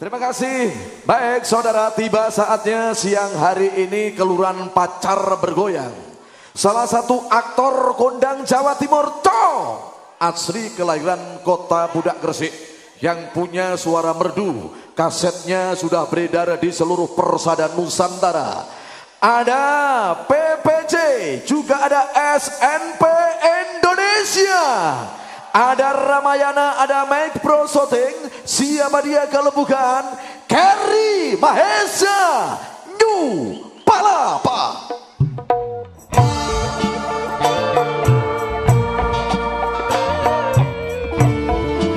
Terima kasih. Baik saudara, tiba saatnya siang hari ini kelurahan pacar bergoyang. Salah satu aktor kondang Jawa Timur, Co. Asri kelahiran kota Budak Gresik. Yang punya suara merdu. Kasetnya sudah beredar di seluruh persada Nusantara. Ada PPC, juga ada SNP Indonesia. Ada Ramayana, ada Mike Pro Shooting, siapa dia kalau bukan Kerry Mahesa New Palapa.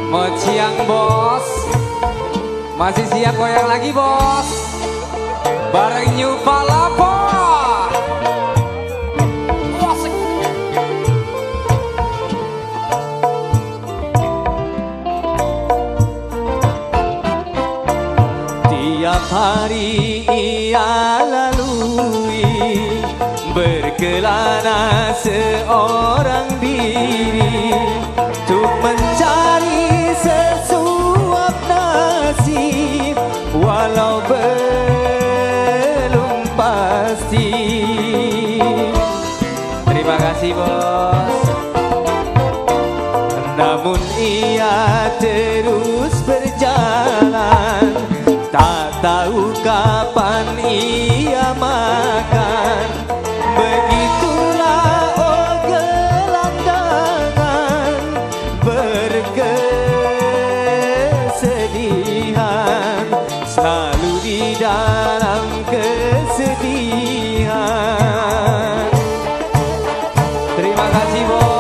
Mau siang bos. Masih siap goyang lagi bos. Bareng New Palapa ia lalui Berkelana seorang diri Untuk mencari sesuap nasib. Walau belum pasti. Terima kasih bos. Namun ia terus Terima kasih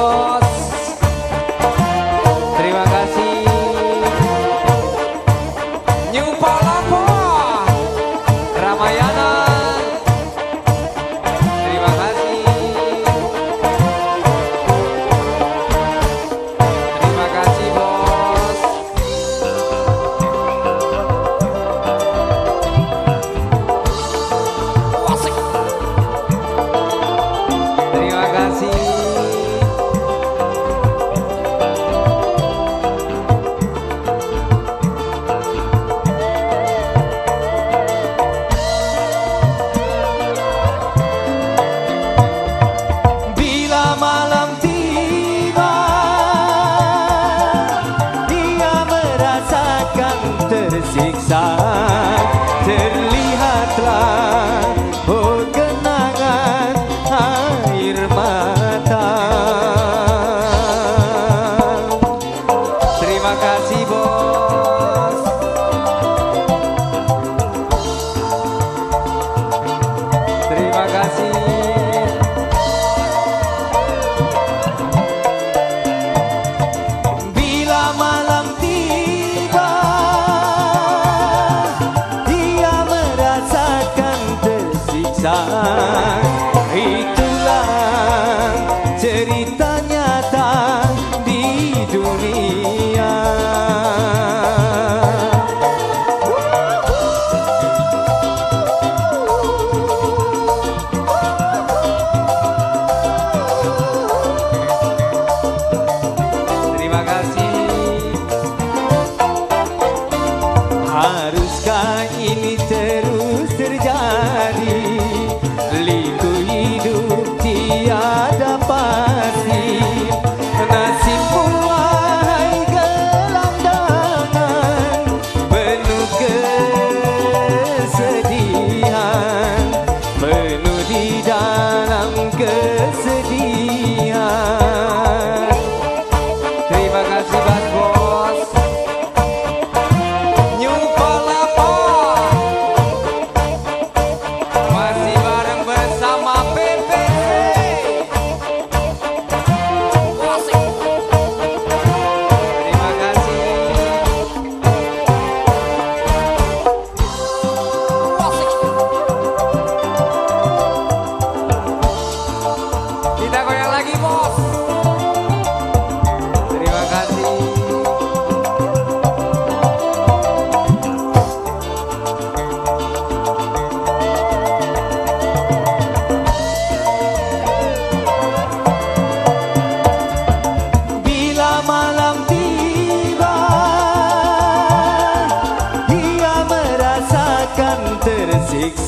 在。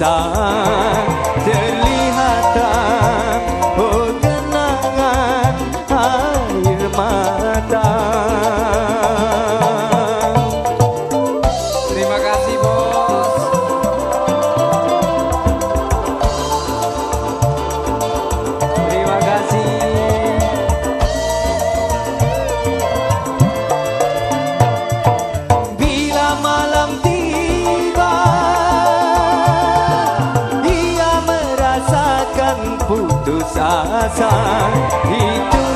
tak terlihat oh kenangan air mata. sasa hidup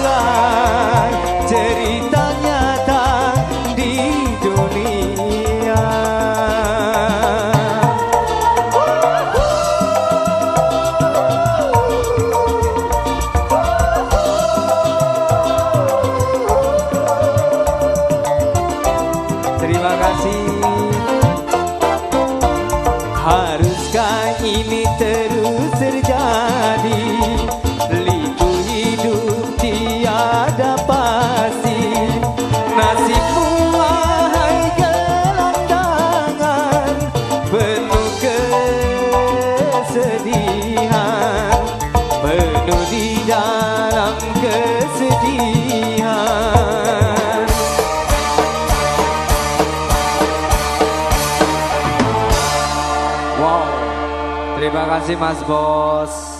Terima kasih Mas boss.